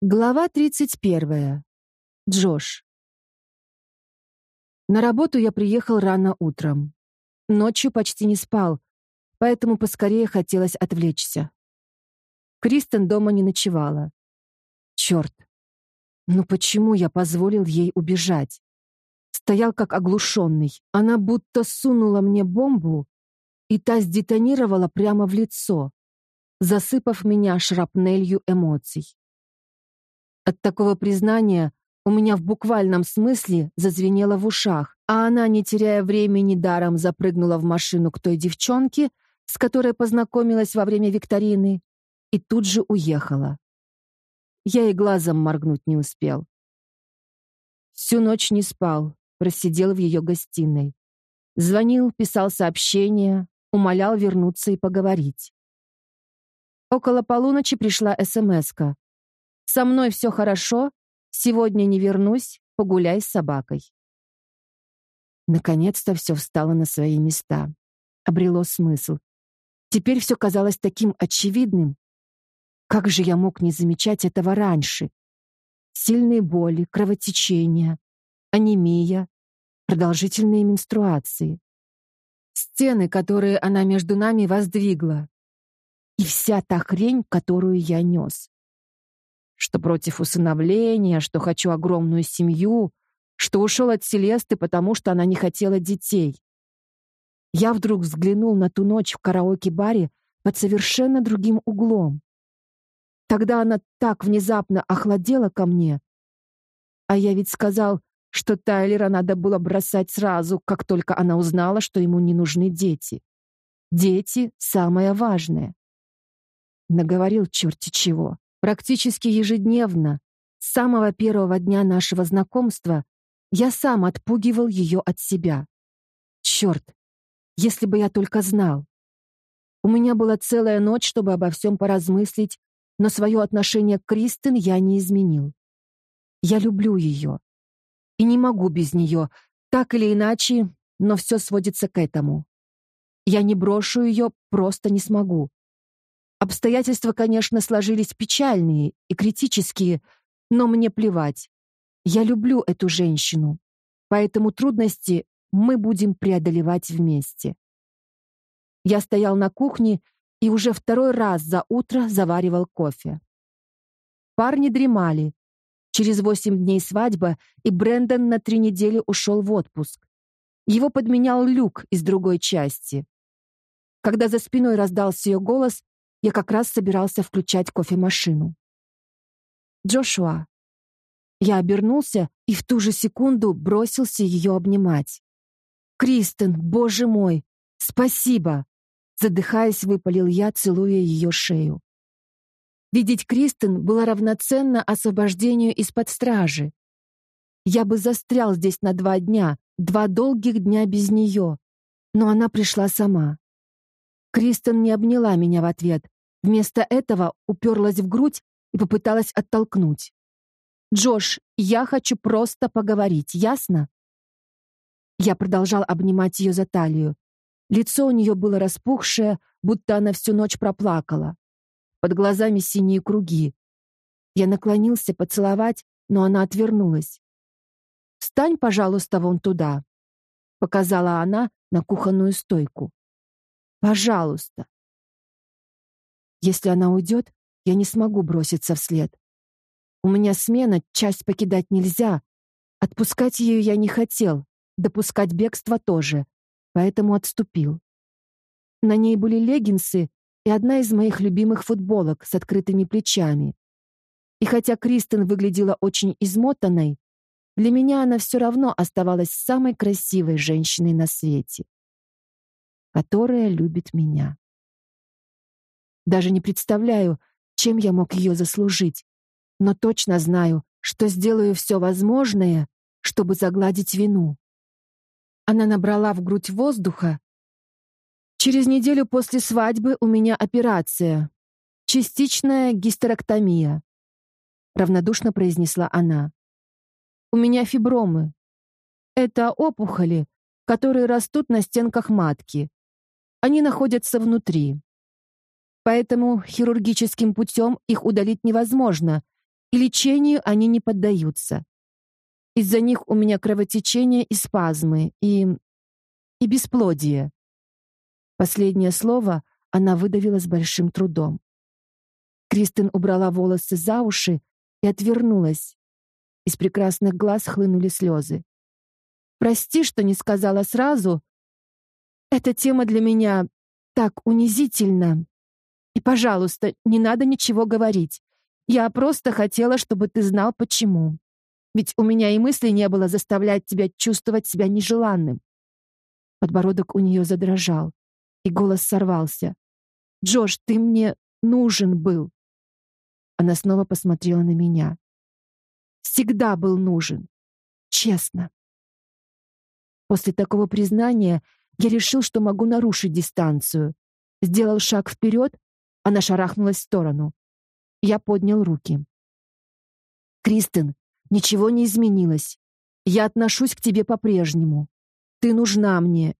Глава 31. Джош. На работу я приехал рано утром. Ночью почти не спал, поэтому поскорее хотелось отвлечься. Кристен дома не ночевала. Черт. Ну почему я позволил ей убежать? Стоял как оглушенный. Она будто сунула мне бомбу, и та сдетонировала прямо в лицо, засыпав меня шрапнелью эмоций. От такого признания у меня в буквальном смысле зазвенело в ушах, а она, не теряя времени, даром запрыгнула в машину к той девчонке, с которой познакомилась во время викторины, и тут же уехала. Я и глазом моргнуть не успел. Всю ночь не спал, просидел в ее гостиной. Звонил, писал сообщения, умолял вернуться и поговорить. Около полуночи пришла СМСка. Со мной все хорошо, сегодня не вернусь, погуляй с собакой. Наконец-то все встало на свои места. Обрело смысл. Теперь все казалось таким очевидным. Как же я мог не замечать этого раньше? Сильные боли, кровотечения, анемия, продолжительные менструации. Стены, которые она между нами воздвигла. И вся та хрень, которую я нес что против усыновления, что хочу огромную семью, что ушел от Селесты, потому что она не хотела детей. Я вдруг взглянул на ту ночь в караоке-баре под совершенно другим углом. Тогда она так внезапно охладела ко мне. А я ведь сказал, что Тайлера надо было бросать сразу, как только она узнала, что ему не нужны дети. Дети — самое важное. Наговорил черти чего. Практически ежедневно, с самого первого дня нашего знакомства, я сам отпугивал ее от себя. Черт, если бы я только знал. У меня была целая ночь, чтобы обо всем поразмыслить, но свое отношение к Кристин я не изменил. Я люблю ее. И не могу без нее, так или иначе, но все сводится к этому. Я не брошу ее, просто не смогу. Обстоятельства, конечно, сложились печальные и критические, но мне плевать. Я люблю эту женщину, поэтому трудности мы будем преодолевать вместе. Я стоял на кухне и уже второй раз за утро заваривал кофе. Парни дремали. Через восемь дней свадьба, и Брэндон на три недели ушел в отпуск. Его подменял Люк из другой части. Когда за спиной раздался ее голос, я как раз собирался включать кофемашину. Джошуа. Я обернулся и в ту же секунду бросился ее обнимать. «Кристен, боже мой! Спасибо!» Задыхаясь, выпалил я, целуя ее шею. Видеть Кристен было равноценно освобождению из-под стражи. Я бы застрял здесь на два дня, два долгих дня без нее, но она пришла сама. Кристен не обняла меня в ответ. Вместо этого уперлась в грудь и попыталась оттолкнуть. «Джош, я хочу просто поговорить, ясно?» Я продолжал обнимать ее за талию. Лицо у нее было распухшее, будто она всю ночь проплакала. Под глазами синие круги. Я наклонился поцеловать, но она отвернулась. «Встань, пожалуйста, вон туда», — показала она на кухонную стойку. Пожалуйста. Если она уйдет, я не смогу броситься вслед. У меня смена, часть покидать нельзя. Отпускать ее я не хотел, допускать бегство тоже, поэтому отступил. На ней были леггинсы и одна из моих любимых футболок с открытыми плечами. И хотя Кристен выглядела очень измотанной, для меня она все равно оставалась самой красивой женщиной на свете которая любит меня. Даже не представляю, чем я мог ее заслужить, но точно знаю, что сделаю все возможное, чтобы загладить вину. Она набрала в грудь воздуха. Через неделю после свадьбы у меня операция. Частичная гистерэктомия. Равнодушно произнесла она. У меня фибромы. Это опухоли, которые растут на стенках матки. Они находятся внутри. Поэтому хирургическим путем их удалить невозможно, и лечению они не поддаются. Из-за них у меня кровотечение и спазмы, и... и бесплодие. Последнее слово она выдавила с большим трудом. Кристин убрала волосы за уши и отвернулась. Из прекрасных глаз хлынули слезы. «Прости, что не сказала сразу. Эта тема для меня так унизительна. И, пожалуйста, не надо ничего говорить. Я просто хотела, чтобы ты знал, почему. Ведь у меня и мысли не было заставлять тебя чувствовать себя нежеланным». Подбородок у нее задрожал, и голос сорвался. «Джош, ты мне нужен был. Она снова посмотрела на меня. Всегда был нужен. Честно. После такого признания я решил, что могу нарушить дистанцию. Сделал шаг вперед, она шарахнулась в сторону. Я поднял руки. Кристен, ничего не изменилось. Я отношусь к тебе по-прежнему. Ты нужна мне.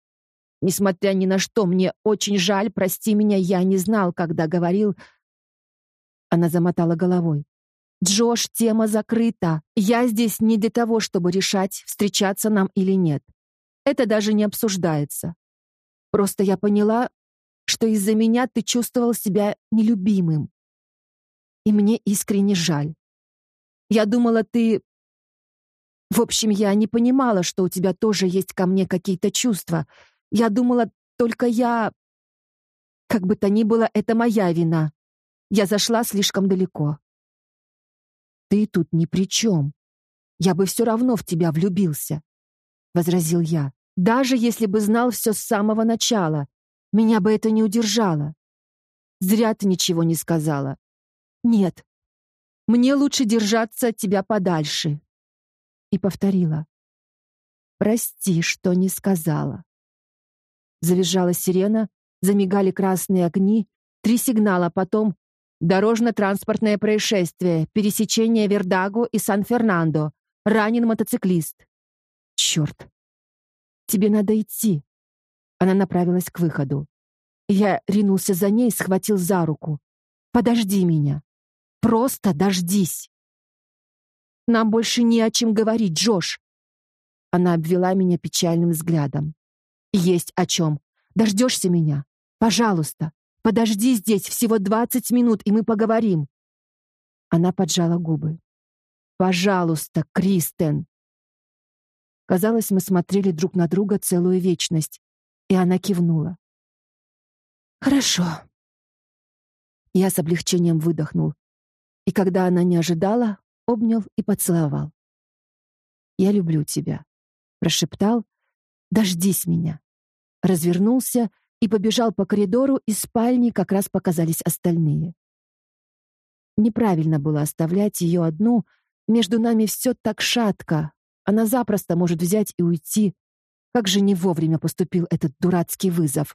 Несмотря ни на что, мне очень жаль, прости меня, я не знал, когда говорил, она замотала головой. «Джош, тема закрыта. Я здесь не для того, чтобы решать, встречаться нам или нет. Это даже не обсуждается. Просто я поняла, что из-за меня ты чувствовал себя нелюбимым. И мне искренне жаль. Я думала, ты... В общем, я не понимала, что у тебя тоже есть ко мне какие-то чувства. Я думала, только я... Как бы то ни было, это моя вина. Я зашла слишком далеко. Ты тут ни при чем. Я бы все равно в тебя влюбился, возразил я. Даже если бы знал все с самого начала, меня бы это не удержало. Зря ты ничего не сказала. Нет. Мне лучше держаться от тебя подальше. И повторила. Прости, что не сказала. Завизжала сирена, замигали красные огни, три сигнала, потом Дорожно-транспортное происшествие. Пересечение Вердаго и Сан-Фернандо. Ранен мотоциклист. Черт. Тебе надо идти. Она направилась к выходу. Я ринулся за ней, схватил за руку. Подожди меня. Просто дождись. Нам больше не о чем говорить, Джош. Она обвела меня печальным взглядом. Есть о чем. Дождешься меня? Пожалуйста. Подожди здесь всего двадцать минут, и мы поговорим. Она поджала губы. Пожалуйста, Кристен. Казалось, мы смотрели друг на друга целую вечность, и она кивнула. Хорошо. Я с облегчением выдохнул, и когда она не ожидала, обнял и поцеловал. Я люблю тебя, прошептал. Дождись меня. Развернулся и побежал по коридору, из спальни как раз показались остальные. Неправильно было оставлять ее одну, между нами все так шатко. Она запросто может взять и уйти. Как же не вовремя поступил этот дурацкий вызов.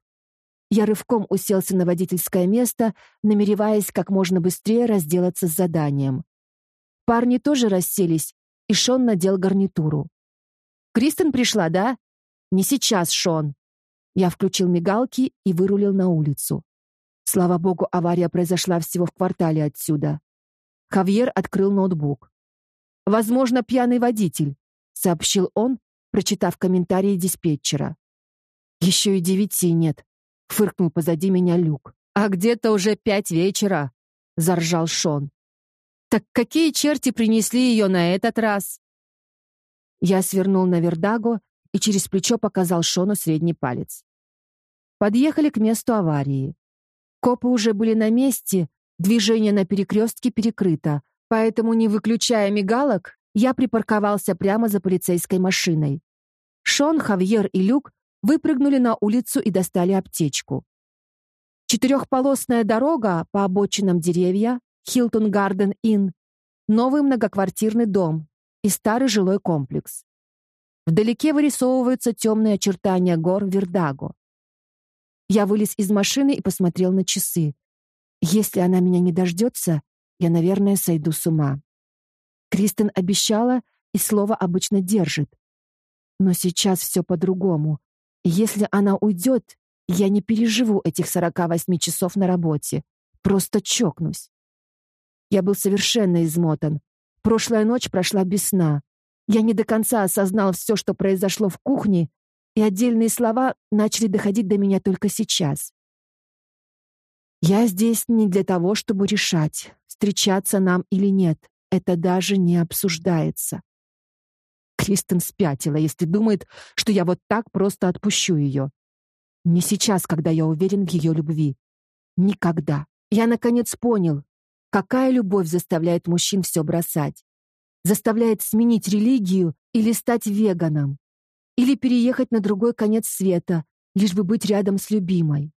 Я рывком уселся на водительское место, намереваясь как можно быстрее разделаться с заданием. Парни тоже расселись, и Шон надел гарнитуру. «Кристен пришла, да?» «Не сейчас, Шон», я включил мигалки и вырулил на улицу. Слава богу, авария произошла всего в квартале отсюда. Хавьер открыл ноутбук. «Возможно, пьяный водитель», — сообщил он, прочитав комментарии диспетчера. «Еще и девяти нет», — фыркнул позади меня Люк. «А где-то уже пять вечера», — заржал Шон. «Так какие черти принесли ее на этот раз?» Я свернул на Вердаго и через плечо показал Шону средний палец. Подъехали к месту аварии. Копы уже были на месте, движение на перекрестке перекрыто, поэтому, не выключая мигалок, я припарковался прямо за полицейской машиной. Шон, Хавьер и Люк выпрыгнули на улицу и достали аптечку. Четырехполосная дорога по обочинам деревья, Хилтон Гарден Инн, новый многоквартирный дом и старый жилой комплекс. Вдалеке вырисовываются темные очертания гор Вердаго. Я вылез из машины и посмотрел на часы. Если она меня не дождется, я, наверное, сойду с ума. Кристен обещала, и слово обычно держит. Но сейчас все по-другому. Если она уйдет, я не переживу этих 48 часов на работе. Просто чокнусь. Я был совершенно измотан. Прошлая ночь прошла без сна. Я не до конца осознал все, что произошло в кухне, и отдельные слова начали доходить до меня только сейчас. Я здесь не для того, чтобы решать, встречаться нам или нет. Это даже не обсуждается. Кристен спятила, если думает, что я вот так просто отпущу ее. Не сейчас, когда я уверен в ее любви. Никогда. Я наконец понял, какая любовь заставляет мужчин все бросать. Заставляет сменить религию или стать веганом. Или переехать на другой конец света, лишь бы быть рядом с любимой.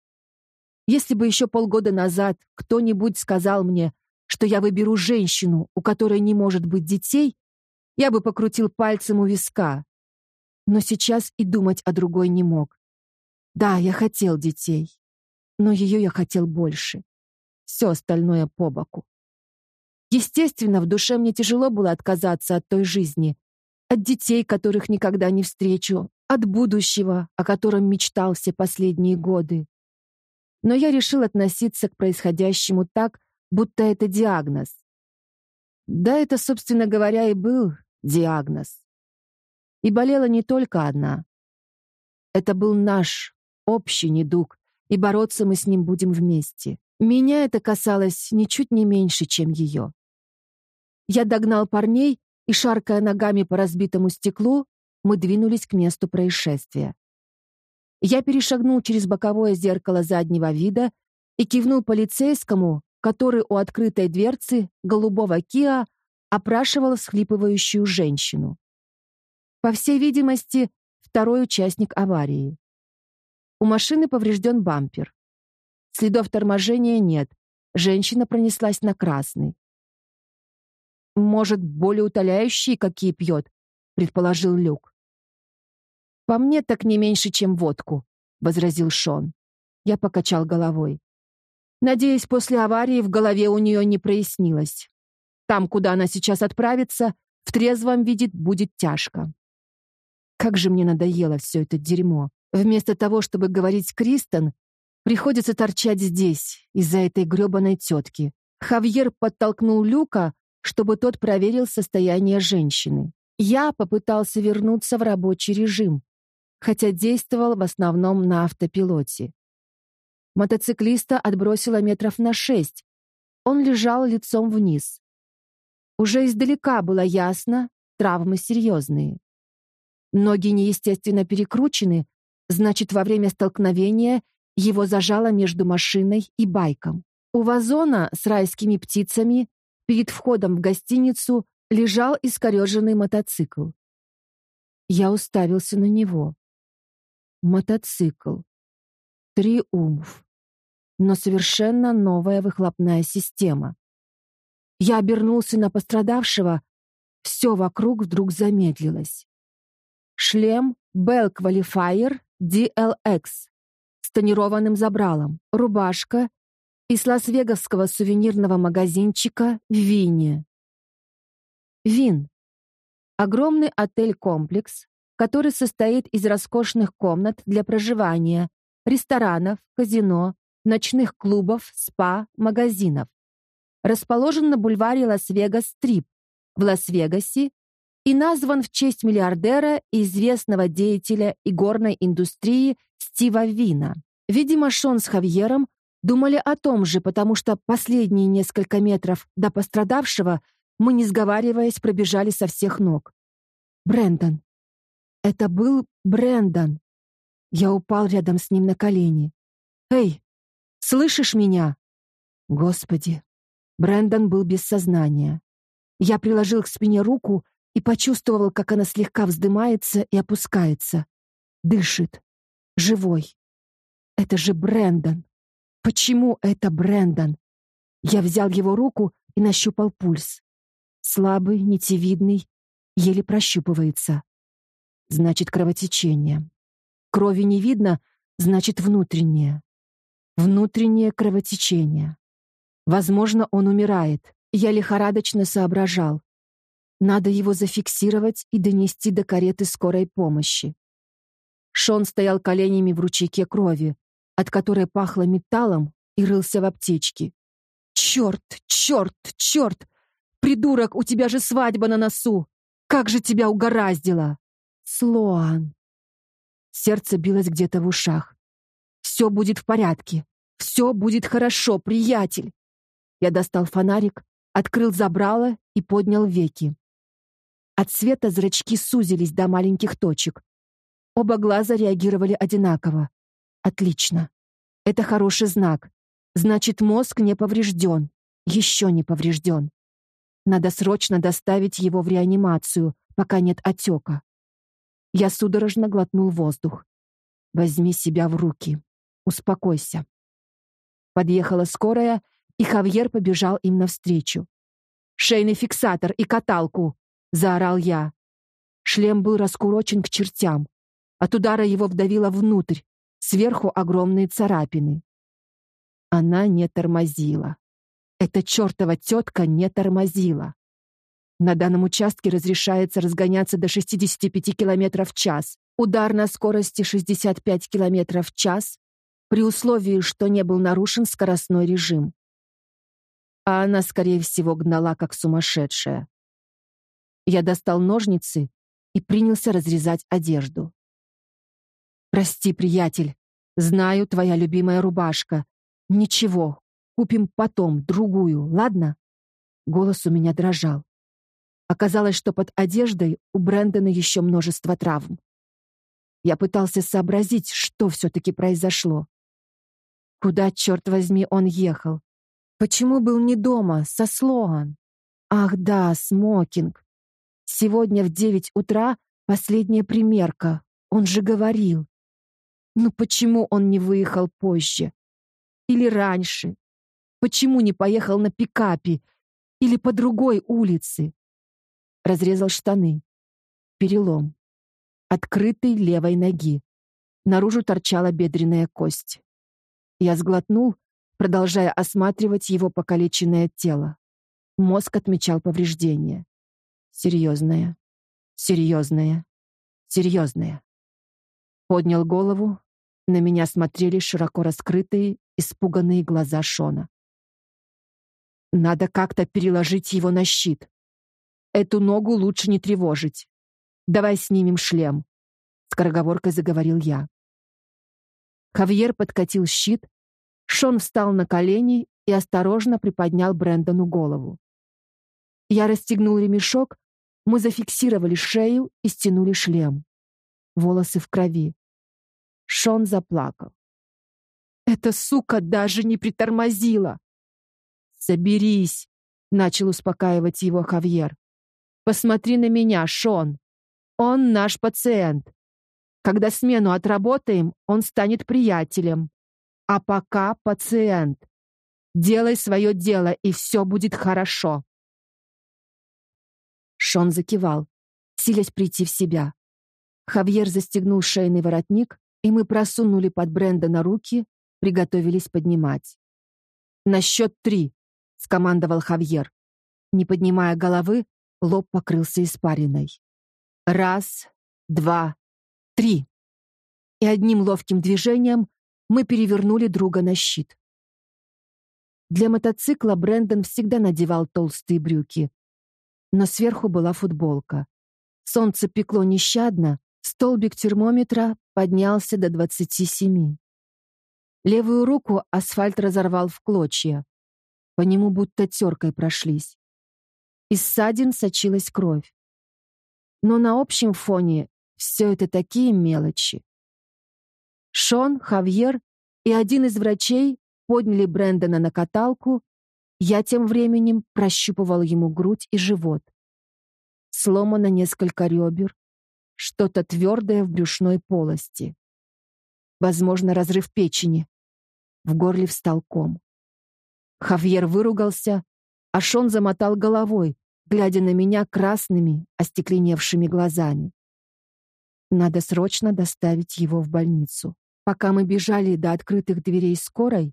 Если бы еще полгода назад кто-нибудь сказал мне, что я выберу женщину, у которой не может быть детей, я бы покрутил пальцем у виска. Но сейчас и думать о другой не мог. Да, я хотел детей, но ее я хотел больше. Все остальное по боку. Естественно, в душе мне тяжело было отказаться от той жизни, от детей, которых никогда не встречу, от будущего, о котором мечтал все последние годы. Но я решил относиться к происходящему так, будто это диагноз. Да, это, собственно говоря, и был диагноз. И болела не только одна. Это был наш общий недуг, и бороться мы с ним будем вместе. Меня это касалось ничуть не меньше, чем ее. Я догнал парней, и, шаркая ногами по разбитому стеклу, мы двинулись к месту происшествия. Я перешагнул через боковое зеркало заднего вида и кивнул полицейскому, который у открытой дверцы голубого Киа опрашивал всхлипывающую женщину. По всей видимости, второй участник аварии. У машины поврежден бампер. Следов торможения нет. Женщина пронеслась на красный. «Может, более утоляющие какие пьет?» — предположил Люк. «По мне так не меньше, чем водку», — возразил Шон. Я покачал головой. Надеюсь, после аварии в голове у нее не прояснилось. Там, куда она сейчас отправится, в трезвом виде будет тяжко. Как же мне надоело все это дерьмо. Вместо того, чтобы говорить Кристен, приходится торчать здесь, из-за этой грёбаной тетки. Хавьер подтолкнул Люка, чтобы тот проверил состояние женщины. Я попытался вернуться в рабочий режим, хотя действовал в основном на автопилоте. Мотоциклиста отбросило метров на шесть. Он лежал лицом вниз. Уже издалека было ясно, травмы серьезные. Ноги неестественно перекручены, значит, во время столкновения его зажало между машиной и байком. У вазона с райскими птицами перед входом в гостиницу лежал искореженный мотоцикл. Я уставился на него. Мотоцикл. Триумф. Но совершенно новая выхлопная система. Я обернулся на пострадавшего. Все вокруг вдруг замедлилось. Шлем Bell Qualifier DLX с тонированным забралом, рубашка из лас-вегасского сувенирного магазинчика «Винни». Вин. Огромный отель-комплекс, который состоит из роскошных комнат для проживания, ресторанов, казино, ночных клубов, спа, магазинов расположен на бульваре Лас-Вегас-Стрип в Лас-Вегасе и назван в честь миллиардера и известного деятеля игорной индустрии Стива Вина. Видимо, Шон с Хавьером думали о том же, потому что последние несколько метров до пострадавшего мы, не сговариваясь, пробежали со всех ног. Брендон. Это был Брендон. Я упал рядом с ним на колени. «Эй, слышишь меня?» Господи, Брэндон был без сознания. Я приложил к спине руку и почувствовал, как она слегка вздымается и опускается. Дышит. Живой. Это же Брэндон. Почему это Брэндон? Я взял его руку и нащупал пульс. Слабый, нитевидный, еле прощупывается. Значит, кровотечение. Крови не видно, значит, внутреннее. Внутреннее кровотечение. Возможно, он умирает. Я лихорадочно соображал. Надо его зафиксировать и донести до кареты скорой помощи. Шон стоял коленями в ручейке крови, от которой пахло металлом и рылся в аптечке. Черт, черт, черт! Придурок, у тебя же свадьба на носу! Как же тебя угораздило! Слоан! Сердце билось где-то в ушах. Все будет в порядке. Все будет хорошо, приятель. Я достал фонарик, открыл забрало и поднял веки. От света зрачки сузились до маленьких точек. Оба глаза реагировали одинаково. Отлично. Это хороший знак. Значит, мозг не поврежден. Еще не поврежден. Надо срочно доставить его в реанимацию, пока нет отека. Я судорожно глотнул воздух. Возьми себя в руки. Успокойся. Подъехала скорая, и Хавьер побежал им навстречу. «Шейный фиксатор и каталку!» — заорал я. Шлем был раскурочен к чертям. От удара его вдавило внутрь, сверху огромные царапины. Она не тормозила. Эта чертова тетка не тормозила. На данном участке разрешается разгоняться до 65 км в час. Удар на скорости 65 км в час при условии, что не был нарушен скоростной режим. А она, скорее всего, гнала как сумасшедшая. Я достал ножницы и принялся разрезать одежду. «Прости, приятель. Знаю, твоя любимая рубашка. Ничего, купим потом, другую, ладно?» Голос у меня дрожал. Оказалось, что под одеждой у Брэндона еще множество травм. Я пытался сообразить, что все-таки произошло. Куда, черт возьми, он ехал? Почему был не дома, со Слоан? Ах да, смокинг. Сегодня в девять утра последняя примерка. Он же говорил. Ну почему он не выехал позже? Или раньше? Почему не поехал на пикапе? Или по другой улице? Разрезал штаны. Перелом. Открытый левой ноги. Наружу торчала бедренная кость. Я сглотнул, продолжая осматривать его покалеченное тело. Мозг отмечал повреждения. Серьезное, серьезное, серьезное. Поднял голову, на меня смотрели широко раскрытые, испуганные глаза Шона. Надо как-то переложить его на щит. Эту ногу лучше не тревожить. Давай снимем шлем, скороговоркой заговорил я. Хавьер подкатил щит, Шон встал на колени и осторожно приподнял Брэндону голову. Я расстегнул ремешок, мы зафиксировали шею и стянули шлем. Волосы в крови. Шон заплакал. Эта сука даже не притормозила. Соберись, начал успокаивать его Хавьер. Посмотри на меня, Шон. Он наш пациент. Когда смену отработаем, он станет приятелем. А пока пациент. Делай свое дело, и все будет хорошо. Шон закивал, силясь прийти в себя. Хавьер застегнул шейный воротник, и мы просунули под Брендана руки, приготовились поднимать. «На счет три», — скомандовал Хавьер. Не поднимая головы, лоб покрылся испариной. «Раз, два, три!» И одним ловким движением мы перевернули друга на щит. Для мотоцикла Брэндон всегда надевал толстые брюки, но сверху была футболка. Солнце пекло нещадно, столбик термометра поднялся до 27. Левую руку асфальт разорвал в клочья. По нему будто теркой прошлись. Из ссадин сочилась кровь. Но на общем фоне все это такие мелочи. Шон, Хавьер и один из врачей подняли Брэндона на каталку, я тем временем прощупывал ему грудь и живот. Сломано несколько ребер, что-то твердое в брюшной полости. Возможно, разрыв печени. В горле встал ком. Хавьер выругался, а Шон замотал головой, глядя на меня красными, остекленевшими глазами. Надо срочно доставить его в больницу. Пока мы бежали до открытых дверей скорой,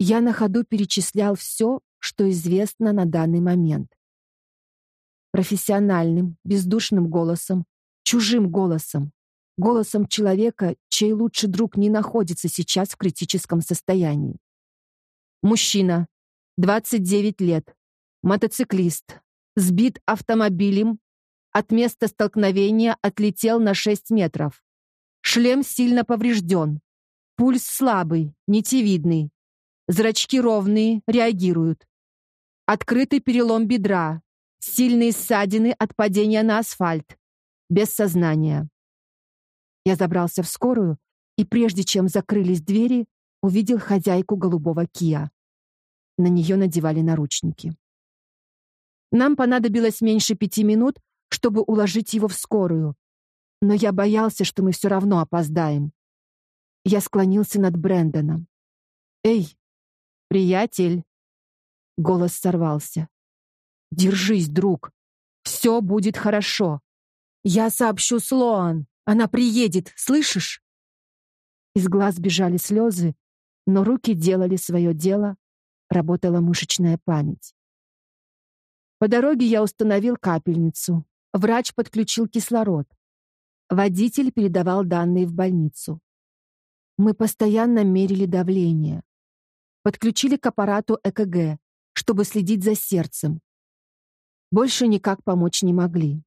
я на ходу перечислял все, что известно на данный момент. Профессиональным, бездушным голосом, чужим голосом, голосом человека, чей лучший друг не находится сейчас в критическом состоянии. Мужчина, 29 лет. Мотоциклист. Сбит автомобилем. От места столкновения отлетел на 6 метров. Шлем сильно поврежден. Пульс слабый, нитевидный. Зрачки ровные, реагируют. Открытый перелом бедра. Сильные ссадины от падения на асфальт. Без сознания. Я забрался в скорую, и прежде чем закрылись двери, увидел хозяйку голубого Киа. На нее надевали наручники. Нам понадобилось меньше пяти минут, чтобы уложить его в скорую, но я боялся, что мы все равно опоздаем. Я склонился над Брэндоном. «Эй, приятель!» Голос сорвался. «Держись, друг! Все будет хорошо! Я сообщу Слоан! Она приедет, слышишь?» Из глаз бежали слезы, но руки делали свое дело, работала мышечная память. По дороге я установил капельницу. Врач подключил кислород. Водитель передавал данные в больницу. Мы постоянно мерили давление. Подключили к аппарату ЭКГ, чтобы следить за сердцем. Больше никак помочь не могли.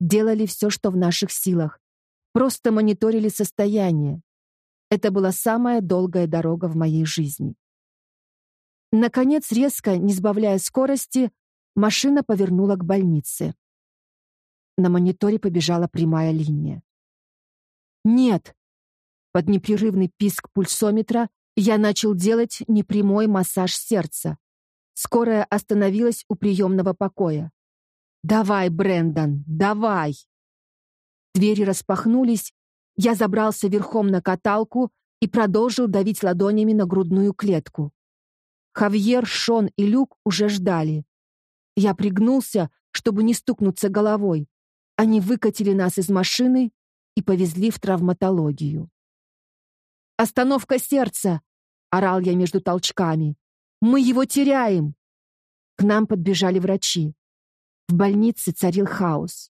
Делали все, что в наших силах. Просто мониторили состояние, это была самая долгая дорога в моей жизни. Наконец, резко, не сбавляя скорости, машина повернула к больнице. На мониторе побежала прямая линия. «Нет!» Под непрерывный писк пульсометра я начал делать непрямой массаж сердца. Скорая остановилась у приемного покоя. «Давай, Брэндон, давай!» Двери распахнулись, я забрался верхом на каталку и продолжил давить ладонями на грудную клетку. Хавьер, Шон и Люк уже ждали. Я пригнулся, чтобы не стукнуться головой. Они выкатили нас из машины и повезли в травматологию. «Остановка сердца!» — орал я между толчками. «Мы его теряем!» К нам подбежали врачи. В больнице царил хаос.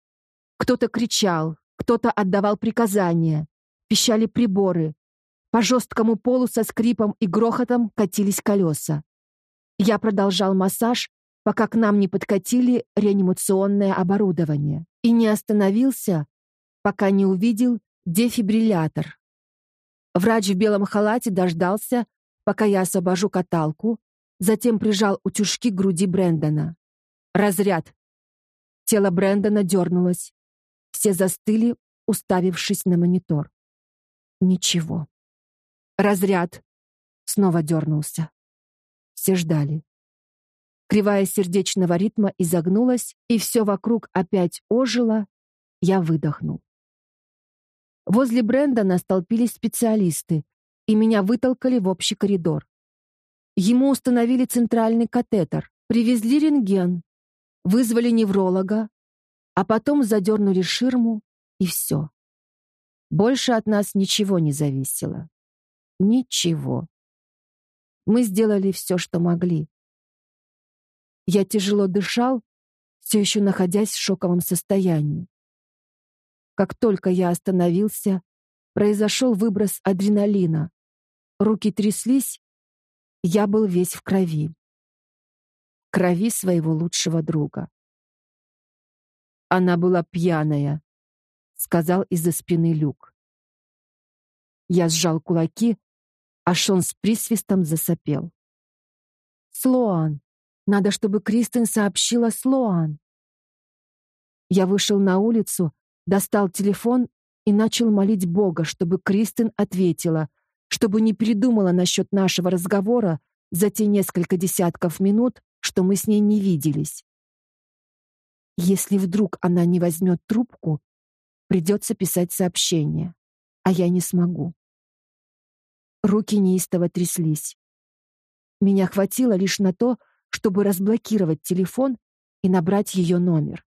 Кто-то кричал, кто-то отдавал приказания, пищали приборы. По жесткому полу со скрипом и грохотом катились колеса. Я продолжал массаж, пока к нам не подкатили реанимационное оборудование, и не остановился, пока не увидел дефибриллятор. Врач в белом халате дождался, пока я освобожу каталку, затем прижал утюжки к груди Брэндона. Разряд. Тело Брэндона дернулось. Все застыли, уставившись на монитор. Ничего. Разряд. Снова дернулся. Все ждали. Кривая сердечного ритма изогнулась, и все вокруг опять ожило. Я выдохнул. Возле Брэндона столпились специалисты, и меня вытолкали в общий коридор. Ему установили центральный катетер, привезли рентген, вызвали невролога, а потом задернули ширму, и все. Больше от нас ничего не зависело. Ничего. Мы сделали все, что могли. Я тяжело дышал, все еще находясь в шоковом состоянии. Как только я остановился, произошел выброс адреналина. Руки тряслись, я был весь в крови. Крови своего лучшего друга. Она была пьяная, сказал из-за спины Люк. Я сжал кулаки, а Шон с присвистом засопел. Слоан, надо, чтобы Кристен сообщила Слоан. Я вышел на улицу, достал телефон и начал молить Бога, чтобы Кристен ответила, чтобы не передумала насчет нашего разговора за те несколько десятков минут, что мы с ней не виделись. Если вдруг она не возьмет трубку, придется писать сообщение, а я не смогу. Руки неистово тряслись. Меня хватило лишь на то, чтобы разблокировать телефон и набрать ее номер.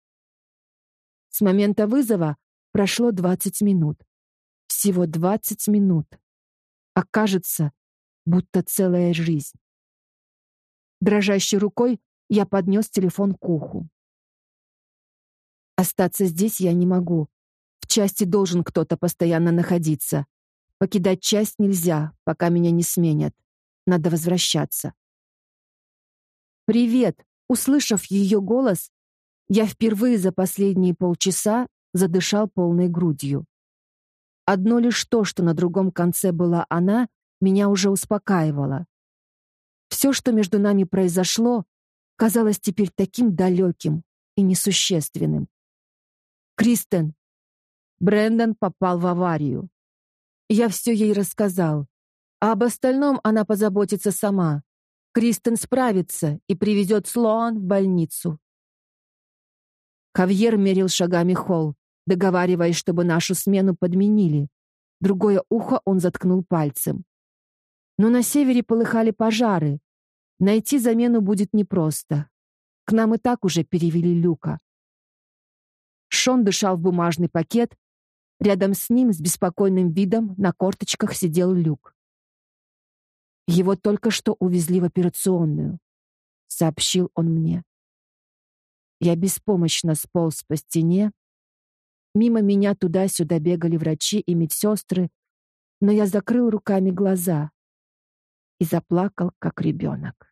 С момента вызова прошло 20 минут. Всего 20 минут. А кажется, будто целая жизнь. Дрожащей рукой я поднес телефон к уху. Остаться здесь я не могу. В части должен кто-то постоянно находиться. Покидать часть нельзя, пока меня не сменят. Надо возвращаться. «Привет!» Услышав ее голос, я впервые за последние полчаса задышал полной грудью. Одно лишь то, что на другом конце была она, меня уже успокаивало. Все, что между нами произошло, казалось теперь таким далеким и несущественным. Кристен. Брэндон попал в аварию. Я все ей рассказал. А об остальном она позаботится сама. Кристен справится и привезет Слоан в больницу. Хавьер мерил шагами холл, договариваясь, чтобы нашу смену подменили. Другое ухо он заткнул пальцем. Но на севере полыхали пожары. Найти замену будет непросто. К нам и так уже перевели Люка. Шон дышал в бумажный пакет. Рядом с ним с беспокойным видом на корточках сидел Люк. Его только что увезли в операционную, сообщил он мне. Я беспомощно сполз по стене. Мимо меня туда-сюда бегали врачи и медсестры, но я закрыл руками глаза и заплакал, как ребенок.